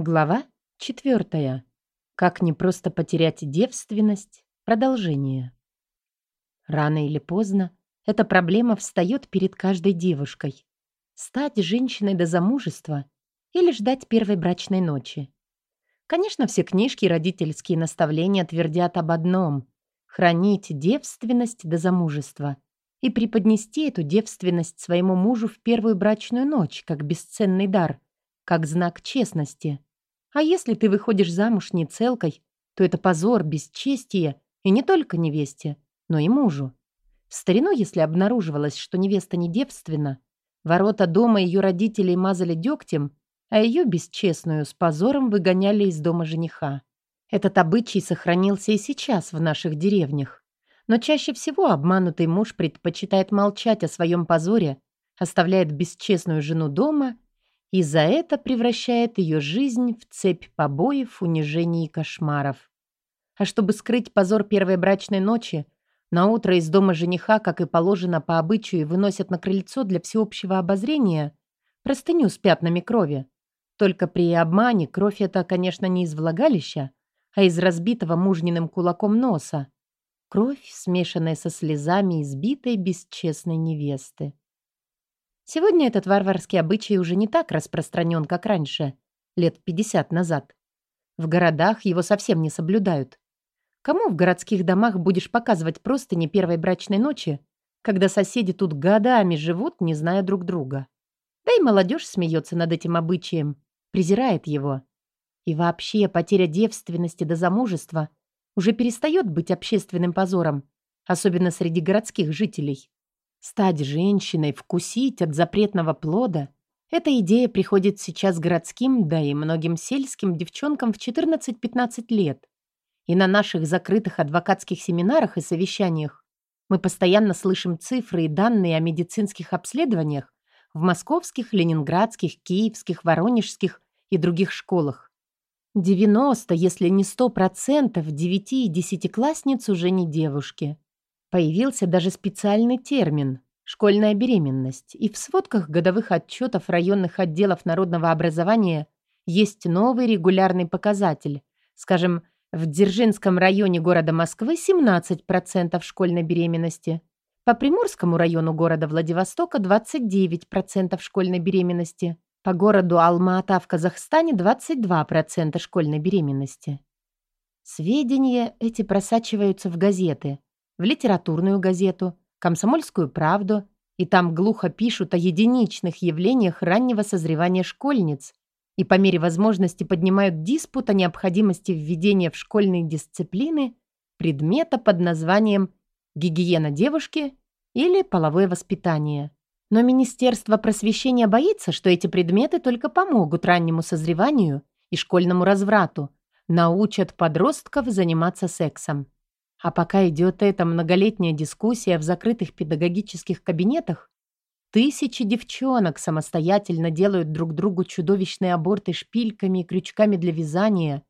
Глава четвертая. Как не просто потерять девственность. Продолжение. Рано или поздно эта проблема встает перед каждой девушкой. Стать женщиной до замужества или ждать первой брачной ночи. Конечно, все книжки и родительские наставления твердят об одном — хранить девственность до замужества и преподнести эту девственность своему мужу в первую брачную ночь, как бесценный дар, как знак честности. А если ты выходишь замуж не целкой, то это позор, бесчестие и не только невесте, но и мужу. В старину, если обнаруживалось, что невеста не девственна, ворота дома ее родителей мазали дегтем, а ее бесчестную с позором выгоняли из дома жениха. Этот обычай сохранился и сейчас в наших деревнях. Но чаще всего обманутый муж предпочитает молчать о своем позоре, оставляет бесчестную жену дома и за это превращает ее жизнь в цепь побоев, унижений и кошмаров. А чтобы скрыть позор первой брачной ночи, на утро из дома жениха, как и положено по обычаю, выносят на крыльцо для всеобщего обозрения простыню с пятнами крови. Только при обмане кровь это, конечно, не из влагалища, а из разбитого мужниным кулаком носа. Кровь, смешанная со слезами избитой бесчестной невесты. Сегодня этот варварский обычай уже не так распространен, как раньше, лет 50 назад. В городах его совсем не соблюдают. Кому в городских домах будешь показывать просто не первой брачной ночи, когда соседи тут годами живут, не зная друг друга? Да и молодежь смеется над этим обычаем, презирает его. И вообще потеря девственности до замужества уже перестает быть общественным позором, особенно среди городских жителей. Стать женщиной, вкусить от запретного плода – эта идея приходит сейчас городским, да и многим сельским девчонкам в 14-15 лет. И на наших закрытых адвокатских семинарах и совещаниях мы постоянно слышим цифры и данные о медицинских обследованиях в московских, ленинградских, киевских, воронежских и других школах. 90, если не 100% 9 и десятиклассниц уже не девушки. Появился даже специальный термин – школьная беременность, и в сводках годовых отчетов районных отделов народного образования есть новый регулярный показатель. Скажем, в Дзержинском районе города Москвы 17% школьной беременности, по Приморскому району города Владивостока 29% школьной беременности, по городу Алма-Ата в Казахстане 22% школьной беременности. Сведения эти просачиваются в газеты – в литературную газету, комсомольскую правду, и там глухо пишут о единичных явлениях раннего созревания школьниц и по мере возможности поднимают диспут о необходимости введения в школьные дисциплины предмета под названием «гигиена девушки» или «половое воспитание». Но Министерство просвещения боится, что эти предметы только помогут раннему созреванию и школьному разврату, научат подростков заниматься сексом. А пока идет эта многолетняя дискуссия в закрытых педагогических кабинетах, тысячи девчонок самостоятельно делают друг другу чудовищные аборты шпильками и крючками для вязания,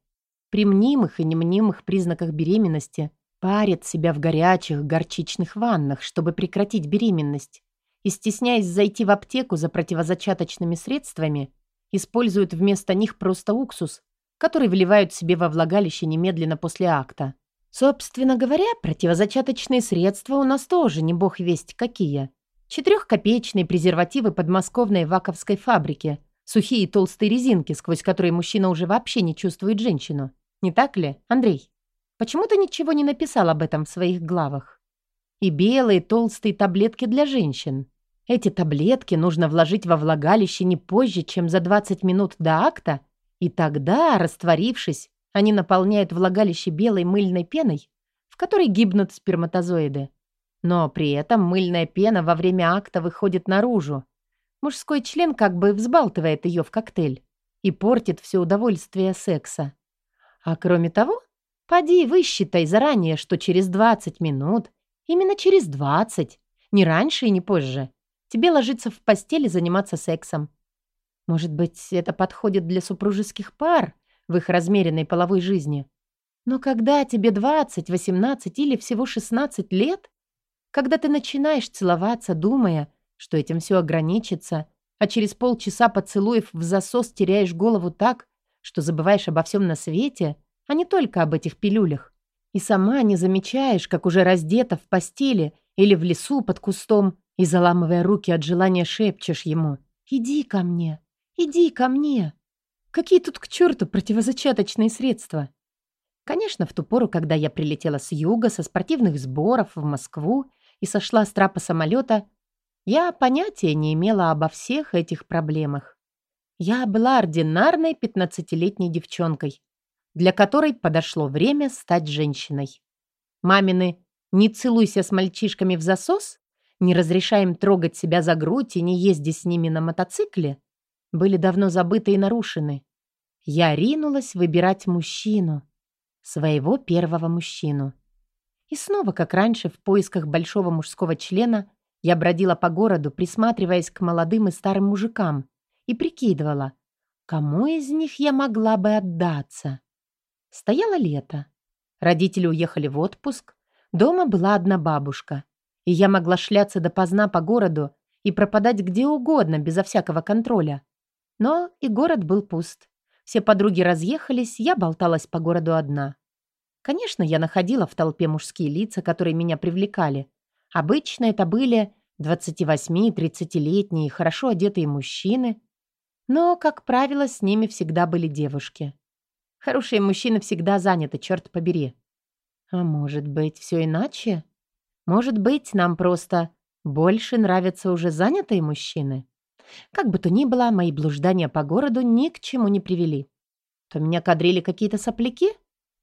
при мнимых и немнимых признаках беременности парят себя в горячих горчичных ваннах, чтобы прекратить беременность, и, стесняясь зайти в аптеку за противозачаточными средствами, используют вместо них просто уксус, который вливают себе во влагалище немедленно после акта. Собственно говоря, противозачаточные средства у нас тоже не бог весть какие. Четырехкопеечные презервативы подмосковной ваковской фабрики, сухие и толстые резинки, сквозь которые мужчина уже вообще не чувствует женщину. Не так ли, Андрей? Почему ты ничего не написал об этом в своих главах? И белые толстые таблетки для женщин. Эти таблетки нужно вложить во влагалище не позже, чем за 20 минут до акта, и тогда, растворившись, они наполняют влагалище белой мыльной пеной, в которой гибнут сперматозоиды. Но при этом мыльная пена во время акта выходит наружу. Мужской член как бы взбалтывает ее в коктейль и портит все удовольствие секса. А кроме того, поди высчитай заранее, что через 20 минут, именно через 20, не раньше и не позже, тебе ложиться в постели заниматься сексом. Может быть, это подходит для супружеских пар, в их размеренной половой жизни. Но когда тебе 20, 18 или всего 16 лет, когда ты начинаешь целоваться, думая, что этим все ограничится, а через полчаса поцелуев в засос теряешь голову так, что забываешь обо всем на свете, а не только об этих пилюлях. И сама не замечаешь, как уже раздета в постели или в лесу под кустом, и, заламывая руки от желания, шепчешь ему «Иди ко мне, иди ко мне». Какие тут к черту противозачаточные средства? Конечно, в ту пору, когда я прилетела с юга, со спортивных сборов в Москву и сошла с трапа самолета, я понятия не имела обо всех этих проблемах. Я была ординарной пятнадцатилетней девчонкой, для которой подошло время стать женщиной. Мамины «не целуйся с мальчишками в засос», «не разрешаем трогать себя за грудь и не езди с ними на мотоцикле» были давно забыты и нарушены. Я ринулась выбирать мужчину, своего первого мужчину. И снова, как раньше, в поисках большого мужского члена, я бродила по городу, присматриваясь к молодым и старым мужикам, и прикидывала, кому из них я могла бы отдаться. Стояло лето. Родители уехали в отпуск. Дома была одна бабушка. И я могла шляться допоздна по городу и пропадать где угодно, безо всякого контроля. Но и город был пуст. Все подруги разъехались, я болталась по городу одна. Конечно, я находила в толпе мужские лица, которые меня привлекали. Обычно это были 28-30-летние, хорошо одетые мужчины. Но, как правило, с ними всегда были девушки. Хорошие мужчины всегда заняты, черт побери. А может быть, все иначе? Может быть, нам просто больше нравятся уже занятые мужчины? Как бы то ни было, мои блуждания по городу ни к чему не привели. То меня кадрили какие-то сопляки,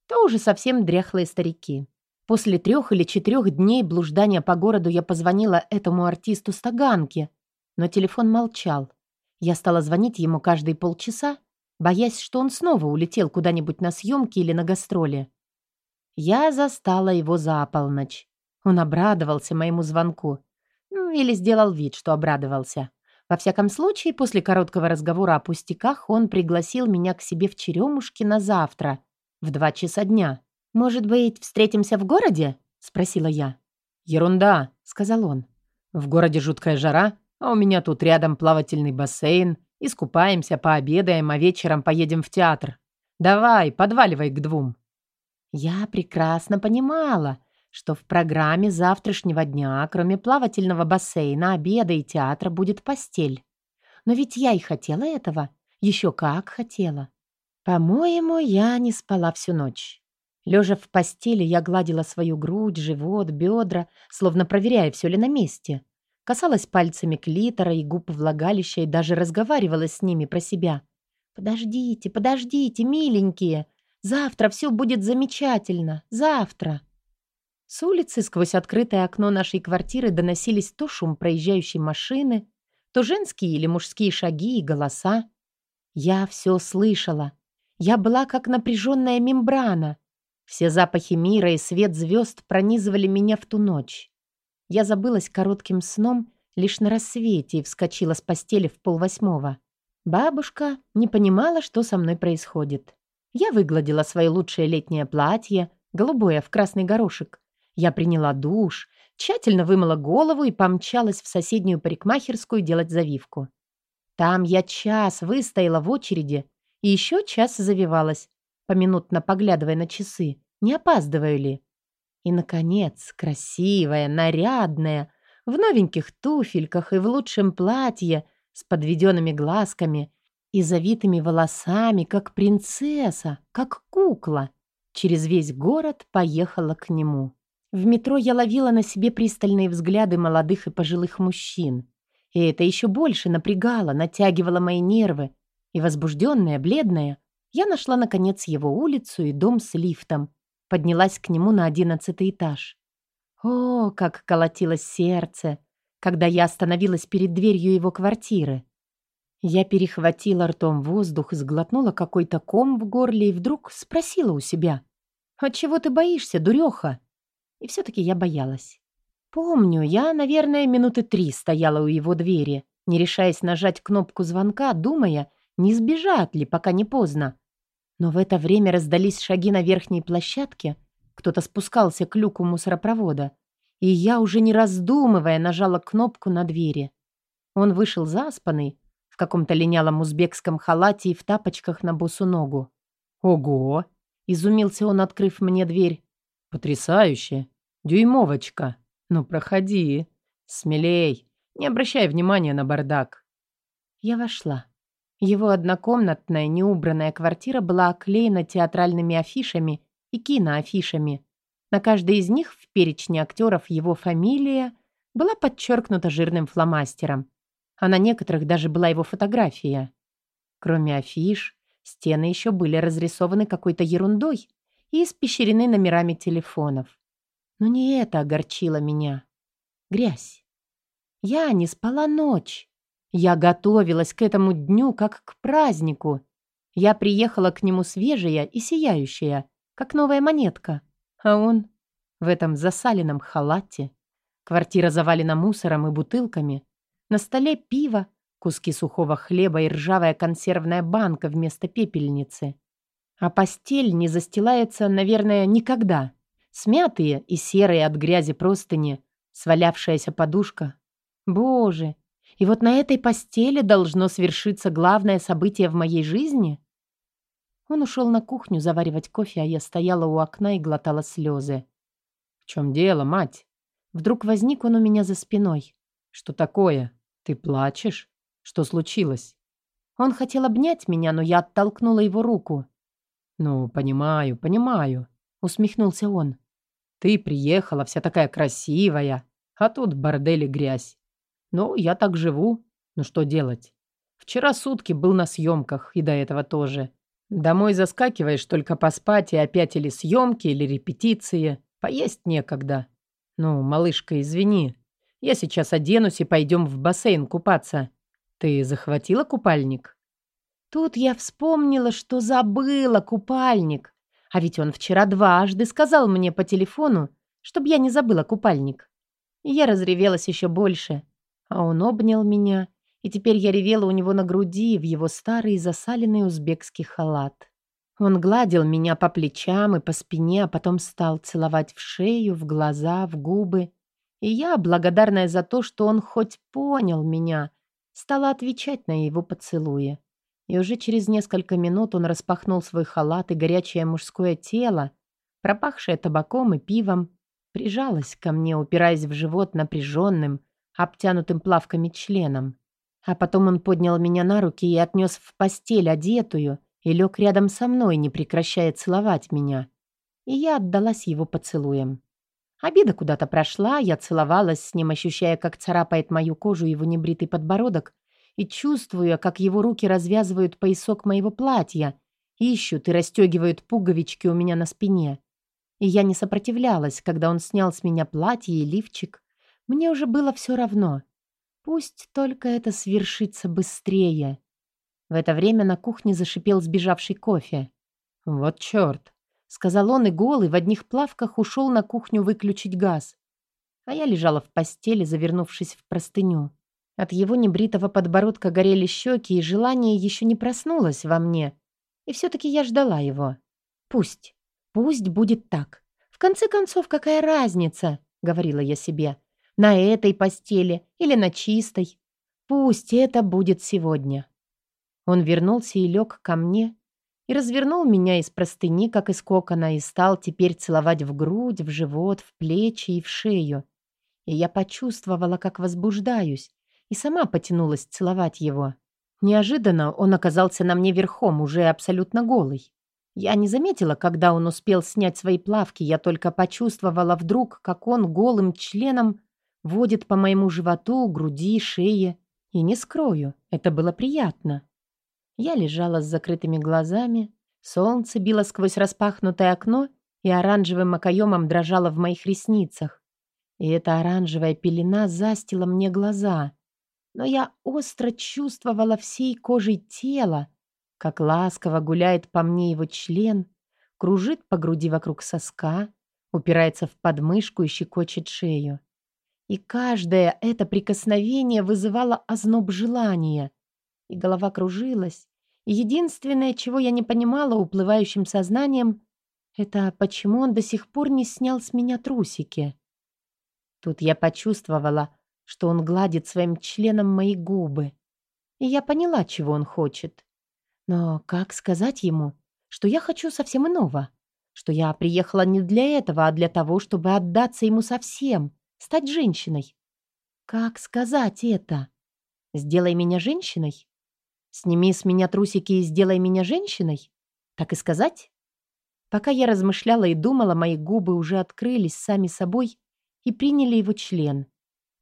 то уже совсем дряхлые старики. После трех или четырех дней блуждания по городу я позвонила этому артисту Стаганке, но телефон молчал. Я стала звонить ему каждые полчаса, боясь, что он снова улетел куда-нибудь на съемки или на гастроли. Я застала его за полночь. Он обрадовался моему звонку. Ну, или сделал вид, что обрадовался. Во всяком случае, после короткого разговора о пустяках он пригласил меня к себе в Черемушки на завтра, в два часа дня. «Может быть, встретимся в городе?» — спросила я. «Ерунда», — сказал он. «В городе жуткая жара, а у меня тут рядом плавательный бассейн, Искупаемся, пообедаем, а вечером поедем в театр. Давай, подваливай к двум». Я прекрасно понимала, что в программе завтрашнего дня, кроме плавательного бассейна, обеда и театра, будет постель. Но ведь я и хотела этого. Еще как хотела. По-моему, я не спала всю ночь. Лежа в постели, я гладила свою грудь, живот, бедра, словно проверяя, все ли на месте. Касалась пальцами клитора и губ влагалища и даже разговаривала с ними про себя. «Подождите, подождите, миленькие! Завтра все будет замечательно! Завтра!» С улицы сквозь открытое окно нашей квартиры доносились то шум проезжающей машины, то женские или мужские шаги и голоса. Я все слышала. Я была как напряженная мембрана. Все запахи мира и свет звезд пронизывали меня в ту ночь. Я забылась коротким сном лишь на рассвете и вскочила с постели в полвосьмого. Бабушка не понимала, что со мной происходит. Я выгладила свое лучшее летнее платье, голубое в красный горошек. Я приняла душ, тщательно вымыла голову и помчалась в соседнюю парикмахерскую делать завивку. Там я час выстояла в очереди и еще час завивалась, поминутно поглядывая на часы, не опаздываю ли. И, наконец, красивая, нарядная, в новеньких туфельках и в лучшем платье с подведенными глазками и завитыми волосами, как принцесса, как кукла, через весь город поехала к нему. В метро я ловила на себе пристальные взгляды молодых и пожилых мужчин. И это еще больше напрягало, натягивало мои нервы. И возбужденная, бледная, я нашла, наконец, его улицу и дом с лифтом, поднялась к нему на одиннадцатый этаж. О, как колотилось сердце, когда я остановилась перед дверью его квартиры. Я перехватила ртом воздух, сглотнула какой-то ком в горле и вдруг спросила у себя. «Отчего ты боишься, дуреха?» И все-таки я боялась. Помню, я, наверное, минуты три стояла у его двери, не решаясь нажать кнопку звонка, думая, не сбежать ли, пока не поздно. Но в это время раздались шаги на верхней площадке, кто-то спускался к люку мусоропровода, и я, уже не раздумывая, нажала кнопку на двери. Он вышел заспанный, в каком-то линялом узбекском халате и в тапочках на босу ногу. «Ого!» — изумился он, открыв мне дверь. «Потрясающе! Дюймовочка! Ну, проходи! Смелей! Не обращай внимания на бардак!» Я вошла. Его однокомнатная, неубранная квартира была оклеена театральными афишами и киноафишами. На каждой из них в перечне актеров его фамилия была подчеркнута жирным фломастером, а на некоторых даже была его фотография. Кроме афиш, стены еще были разрисованы какой-то ерундой и испещрены номерами телефонов. Но не это огорчило меня. Грязь. Я не спала ночь. Я готовилась к этому дню, как к празднику. Я приехала к нему свежая и сияющая, как новая монетка. А он в этом засаленном халате. Квартира завалена мусором и бутылками. На столе пиво, куски сухого хлеба и ржавая консервная банка вместо пепельницы. А постель не застилается, наверное, никогда. Смятые и серые от грязи простыни, свалявшаяся подушка. Боже, и вот на этой постели должно свершиться главное событие в моей жизни? Он ушел на кухню заваривать кофе, а я стояла у окна и глотала слезы. «В чем дело, мать?» Вдруг возник он у меня за спиной. «Что такое? Ты плачешь? Что случилось?» Он хотел обнять меня, но я оттолкнула его руку. «Ну, понимаю, понимаю», — усмехнулся он. «Ты приехала вся такая красивая, а тут бордель и грязь. Ну, я так живу. Ну что делать? Вчера сутки был на съемках, и до этого тоже. Домой заскакиваешь только поспать, и опять или съемки, или репетиции. Поесть некогда. Ну, малышка, извини. Я сейчас оденусь и пойдем в бассейн купаться. Ты захватила купальник? Тут я вспомнила, что забыла купальник. А ведь он вчера дважды сказал мне по телефону, чтобы я не забыла купальник. Я разревелась еще больше. А он обнял меня, и теперь я ревела у него на груди в его старый засаленный узбекский халат. Он гладил меня по плечам и по спине, а потом стал целовать в шею, в глаза, в губы. И я, благодарная за то, что он хоть понял меня, стала отвечать на его поцелуи. И уже через несколько минут он распахнул свой халат, и горячее мужское тело, пропахшее табаком и пивом, прижалось ко мне, упираясь в живот напряженным, обтянутым плавками членом. А потом он поднял меня на руки и отнес в постель одетую и лег рядом со мной, не прекращая целовать меня. И я отдалась его поцелуям. Обида куда-то прошла, я целовалась с ним, ощущая, как царапает мою кожу его небритый подбородок, и чувствуя, как его руки развязывают поясок моего платья, ищут и расстегивают пуговички у меня на спине. И я не сопротивлялась, когда он снял с меня платье и лифчик, мне уже было все равно. Пусть только это свершится быстрее. В это время на кухне зашипел сбежавший кофе. «Вот черт!» — сказал он, и голый в одних плавках ушел на кухню выключить газ. А я лежала в постели, завернувшись в простыню. От его небритого подбородка горели щеки, и желание еще не проснулось во мне. И все-таки я ждала его. «Пусть, пусть будет так. В конце концов, какая разница?» — говорила я себе. На этой постели или на чистой. Пусть это будет сегодня. Он вернулся и лег ко мне, и развернул меня из простыни, как из кокона, и стал теперь целовать в грудь, в живот, в плечи и в шею. И я почувствовала, как возбуждаюсь, и сама потянулась целовать его. Неожиданно он оказался на мне верхом, уже абсолютно голый. Я не заметила, когда он успел снять свои плавки, я только почувствовала вдруг, как он голым членом водит по моему животу, груди, шее. И не скрою, это было приятно. Я лежала с закрытыми глазами, солнце било сквозь распахнутое окно и оранжевым окоемом дрожало в моих ресницах. И эта оранжевая пелена застила мне глаза. Но я остро чувствовала всей кожей тела, как ласково гуляет по мне его член, кружит по груди вокруг соска, упирается в подмышку и щекочет шею. И каждое это прикосновение вызывало озноб желания. И голова кружилась. И единственное, чего я не понимала уплывающим сознанием, это почему он до сих пор не снял с меня трусики. Тут я почувствовала, что он гладит своим членом мои губы. И я поняла, чего он хочет. Но как сказать ему, что я хочу совсем иного? Что я приехала не для этого, а для того, чтобы отдаться ему совсем, стать женщиной? Как сказать это? Сделай меня женщиной? Сними с меня трусики и сделай меня женщиной? Так и сказать? Пока я размышляла и думала, мои губы уже открылись сами собой и приняли его член.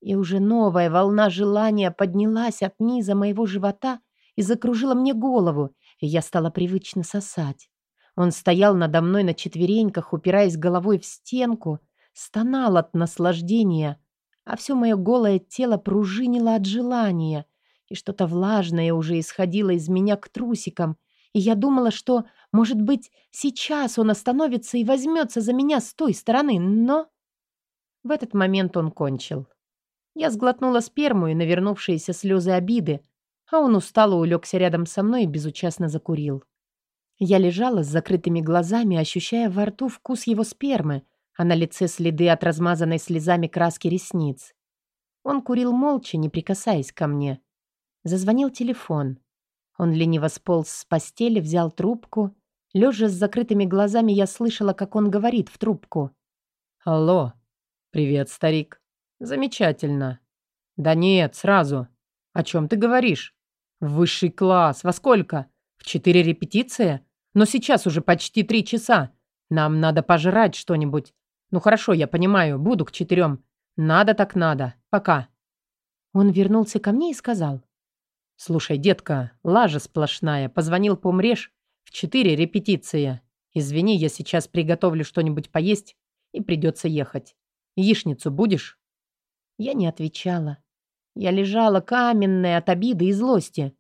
И уже новая волна желания поднялась от низа моего живота и закружила мне голову, и я стала привычно сосать. Он стоял надо мной на четвереньках, упираясь головой в стенку, стонал от наслаждения, а все мое голое тело пружинило от желания, и что-то влажное уже исходило из меня к трусикам, и я думала, что, может быть, сейчас он остановится и возьмется за меня с той стороны, но... В этот момент он кончил. Я сглотнула сперму и навернувшиеся слезы обиды, а он устало улегся рядом со мной и безучастно закурил. Я лежала с закрытыми глазами, ощущая во рту вкус его спермы, а на лице следы от размазанной слезами краски ресниц. Он курил молча, не прикасаясь ко мне. Зазвонил телефон. Он лениво сполз с постели, взял трубку. Лежа с закрытыми глазами, я слышала, как он говорит в трубку. «Алло. Привет, старик. «Замечательно». «Да нет, сразу. О чем ты говоришь?» «Высший класс. Во сколько? В четыре репетиции? Но сейчас уже почти три часа. Нам надо пожрать что-нибудь. Ну хорошо, я понимаю, буду к четырем. Надо так надо. Пока». Он вернулся ко мне и сказал. «Слушай, детка, лажа сплошная. Позвонил помрешь. В четыре репетиция. Извини, я сейчас приготовлю что-нибудь поесть и придется ехать. Яичницу будешь?» Я не отвечала. Я лежала каменная от обиды и злости.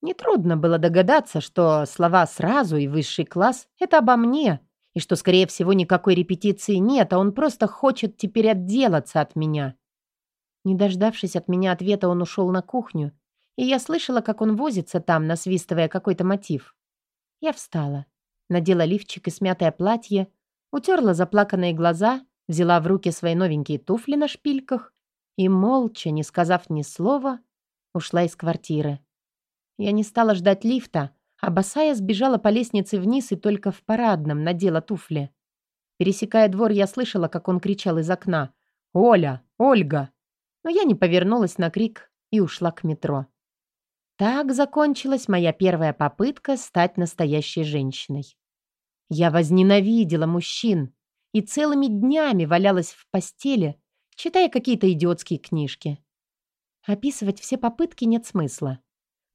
Нетрудно было догадаться, что слова «сразу» и «высший класс» — это обо мне, и что, скорее всего, никакой репетиции нет, а он просто хочет теперь отделаться от меня. Не дождавшись от меня ответа, он ушел на кухню, и я слышала, как он возится там, насвистывая какой-то мотив. Я встала, надела лифчик и смятое платье, утерла заплаканные глаза, взяла в руки свои новенькие туфли на шпильках и, молча, не сказав ни слова, ушла из квартиры. Я не стала ждать лифта, а босая сбежала по лестнице вниз и только в парадном надела туфли. Пересекая двор, я слышала, как он кричал из окна «Оля! Ольга!» Но я не повернулась на крик и ушла к метро. Так закончилась моя первая попытка стать настоящей женщиной. Я возненавидела мужчин и целыми днями валялась в постели, читая какие-то идиотские книжки. Описывать все попытки нет смысла.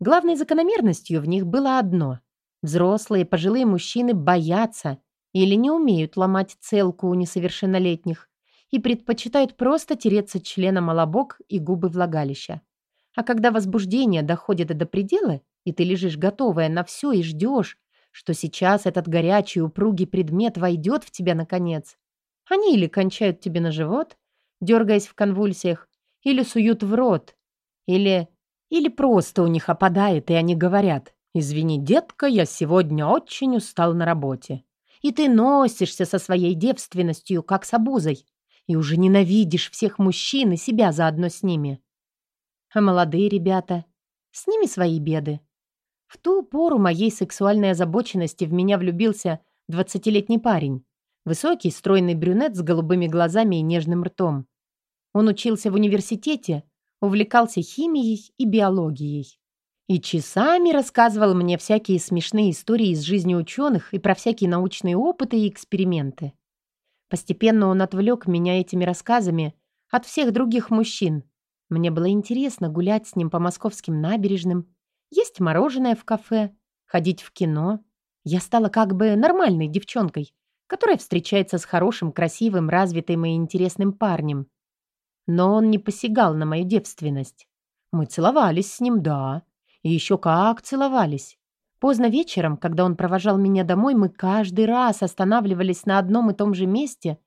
Главной закономерностью в них было одно. Взрослые пожилые мужчины боятся или не умеют ломать целку у несовершеннолетних и предпочитают просто тереться членом о и губы влагалища. А когда возбуждение доходит до предела, и ты лежишь готовая на все и ждешь, что сейчас этот горячий упругий предмет войдет в тебя наконец, они или кончают тебе на живот, дергаясь в конвульсиях, или суют в рот, или... или просто у них опадает, и они говорят «Извини, детка, я сегодня очень устал на работе». И ты носишься со своей девственностью, как с обузой, и уже ненавидишь всех мужчин и себя заодно с ними. А молодые ребята, с ними свои беды. В ту пору моей сексуальной озабоченности в меня влюбился двадцатилетний парень. Высокий, стройный брюнет с голубыми глазами и нежным ртом. Он учился в университете, увлекался химией и биологией. И часами рассказывал мне всякие смешные истории из жизни ученых и про всякие научные опыты и эксперименты. Постепенно он отвлек меня этими рассказами от всех других мужчин. Мне было интересно гулять с ним по московским набережным, есть мороженое в кафе, ходить в кино. Я стала как бы нормальной девчонкой, которая встречается с хорошим, красивым, развитым и интересным парнем. Но он не посягал на мою девственность. Мы целовались с ним, да. И еще как целовались. Поздно вечером, когда он провожал меня домой, мы каждый раз останавливались на одном и том же месте,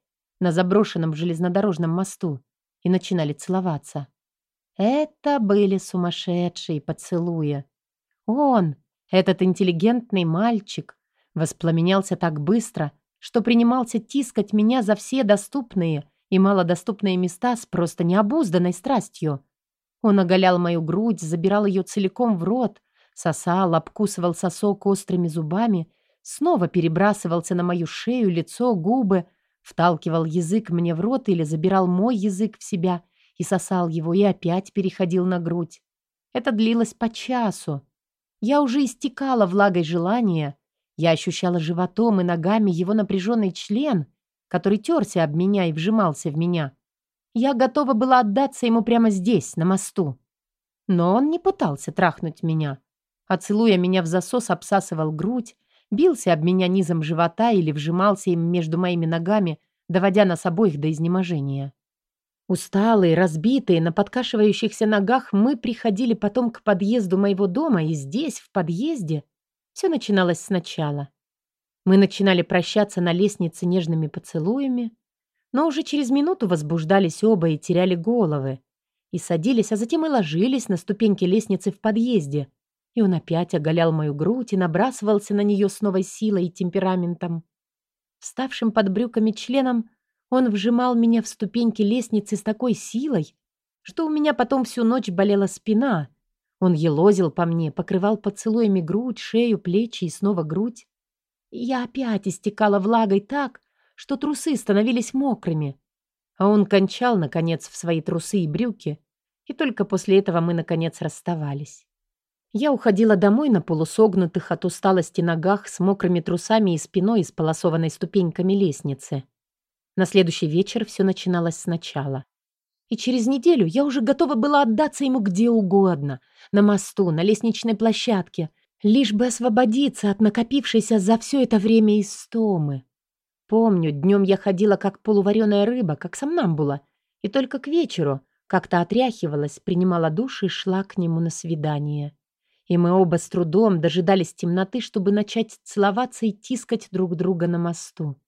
на заброшенном железнодорожном мосту, и начинали целоваться. Это были сумасшедшие поцелуи. Он, этот интеллигентный мальчик, воспламенялся так быстро, что принимался тискать меня за все доступные и малодоступные места с просто необузданной страстью. Он оголял мою грудь, забирал ее целиком в рот, сосал, обкусывал сосок острыми зубами, снова перебрасывался на мою шею, лицо, губы, вталкивал язык мне в рот или забирал мой язык в себя и сосал его, и опять переходил на грудь. Это длилось по часу. Я уже истекала влагой желания. Я ощущала животом и ногами его напряженный член, который терся об меня и вжимался в меня. Я готова была отдаться ему прямо здесь, на мосту. Но он не пытался трахнуть меня. А целуя меня в засос, обсасывал грудь, бился об меня низом живота или вжимался им между моими ногами, доводя нас обоих до изнеможения. Усталые, разбитые, на подкашивающихся ногах мы приходили потом к подъезду моего дома, и здесь, в подъезде, все начиналось сначала. Мы начинали прощаться на лестнице нежными поцелуями, но уже через минуту возбуждались оба и теряли головы, и садились, а затем и ложились на ступеньки лестницы в подъезде, и он опять оголял мою грудь и набрасывался на нее с новой силой и темпераментом. Вставшим под брюками членом он вжимал меня в ступеньки лестницы с такой силой, что у меня потом всю ночь болела спина. Он елозил по мне, покрывал поцелуями грудь, шею, плечи и снова грудь. Я опять истекала влагой так, что трусы становились мокрыми. А он кончал, наконец, в свои трусы и брюки, и только после этого мы, наконец, расставались. Я уходила домой на полусогнутых от усталости ногах с мокрыми трусами и спиной, исполосованной ступеньками лестницы. На следующий вечер все начиналось сначала. И через неделю я уже готова была отдаться ему где угодно. На мосту, на лестничной площадке. Лишь бы освободиться от накопившейся за все это время истомы. Помню, днем я ходила как полувареная рыба, как сомнамбула. И только к вечеру как-то отряхивалась, принимала душ и шла к нему на свидание. И мы оба с трудом дожидались темноты, чтобы начать целоваться и тискать друг друга на мосту.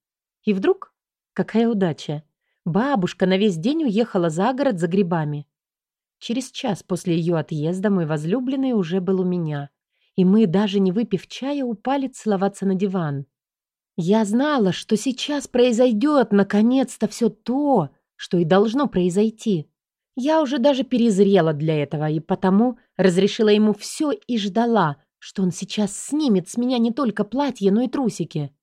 И вдруг Какая удача! Бабушка на весь день уехала за город за грибами. Через час после ее отъезда мой возлюбленный уже был у меня, и мы, даже не выпив чая, упали целоваться на диван. Я знала, что сейчас произойдет наконец-то все то, что и должно произойти. Я уже даже перезрела для этого, и потому разрешила ему все и ждала, что он сейчас снимет с меня не только платье, но и трусики.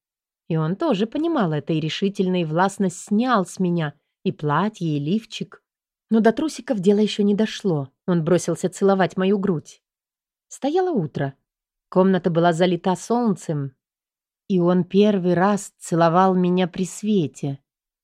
И он тоже понимал это и решительно и властно снял с меня и платье, и лифчик. Но до трусиков дело еще не дошло. Он бросился целовать мою грудь. Стояло утро. Комната была залита солнцем. И он первый раз целовал меня при свете.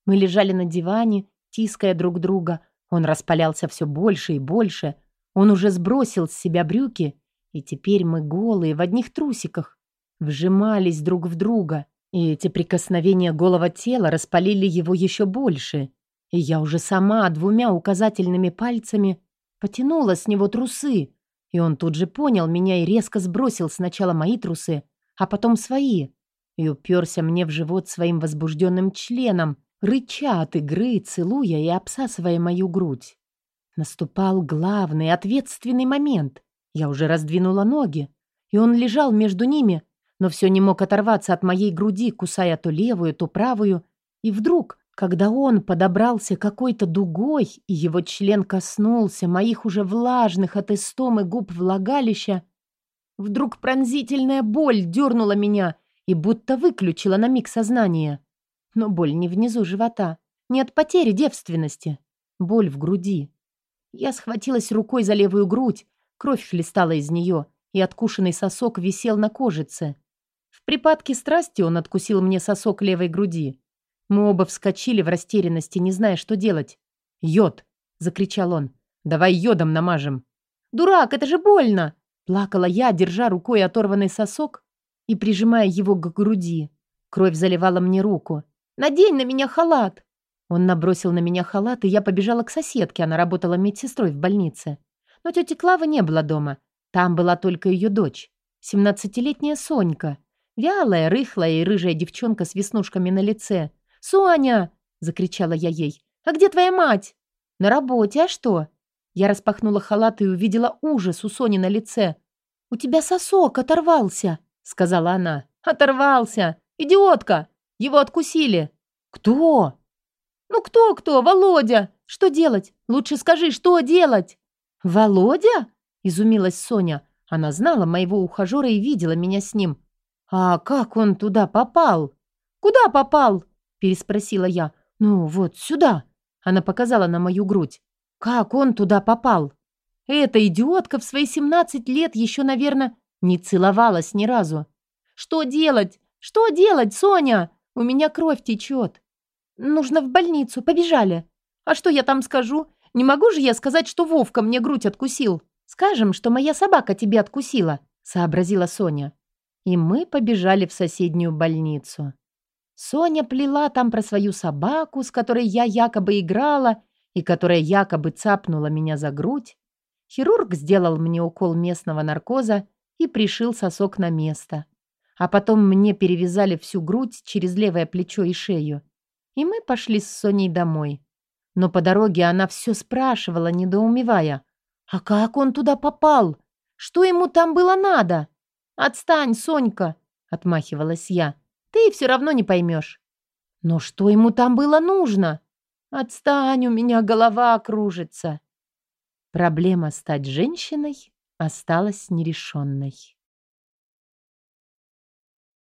Мы лежали на диване, тиская друг друга. Он распалялся все больше и больше. Он уже сбросил с себя брюки, и теперь мы голые, в одних трусиках, вжимались друг в друга — и эти прикосновения голого тела распалили его еще больше. И я уже сама двумя указательными пальцами потянула с него трусы. И он тут же понял меня и резко сбросил сначала мои трусы, а потом свои. И уперся мне в живот своим возбужденным членом, рыча от игры, целуя и обсасывая мою грудь. Наступал главный, ответственный момент. Я уже раздвинула ноги, и он лежал между ними, но все не мог оторваться от моей груди, кусая то левую, то правую. И вдруг, когда он подобрался какой-то дугой, и его член коснулся моих уже влажных от эстомы губ влагалища, вдруг пронзительная боль дернула меня и будто выключила на миг сознание. Но боль не внизу живота, не от потери девственности. Боль в груди. Я схватилась рукой за левую грудь, кровь хлестала из нее, и откушенный сосок висел на кожице. В припадке страсти он откусил мне сосок левой груди. Мы оба вскочили в растерянности, не зная, что делать. «Йод!» — закричал он. «Давай йодом намажем!» «Дурак, это же больно!» Плакала я, держа рукой оторванный сосок и прижимая его к груди. Кровь заливала мне руку. «Надень на меня халат!» Он набросил на меня халат, и я побежала к соседке. Она работала медсестрой в больнице. Но тети Клавы не было дома. Там была только ее дочь, семнадцатилетняя Сонька. Вялая, рыхлая и рыжая девчонка с веснушками на лице. «Соня!» — закричала я ей. «А где твоя мать?» «На работе, а что?» Я распахнула халат и увидела ужас у Сони на лице. «У тебя сосок оторвался», — сказала она. «Оторвался! Идиотка! Его откусили!» «Кто?» «Ну кто-кто? Володя! Что делать? Лучше скажи, что делать?» «Володя?» — изумилась Соня. Она знала моего ухажера и видела меня с ним. «А как он туда попал?» «Куда попал?» — переспросила я. «Ну, вот сюда». Она показала на мою грудь. «Как он туда попал?» Эта идиотка в свои 17 лет еще, наверное, не целовалась ни разу. «Что делать? Что делать, Соня? У меня кровь течет. Нужно в больницу. Побежали. А что я там скажу? Не могу же я сказать, что Вовка мне грудь откусил. Скажем, что моя собака тебе откусила», — сообразила Соня. И мы побежали в соседнюю больницу. Соня плела там про свою собаку, с которой я якобы играла и которая якобы цапнула меня за грудь. Хирург сделал мне укол местного наркоза и пришил сосок на место. А потом мне перевязали всю грудь через левое плечо и шею. И мы пошли с Соней домой. Но по дороге она все спрашивала, недоумевая. «А как он туда попал? Что ему там было надо?» «Отстань, Сонька!» — отмахивалась я. «Ты все равно не поймешь». «Но что ему там было нужно?» «Отстань, у меня голова кружится». Проблема стать женщиной осталась нерешенной.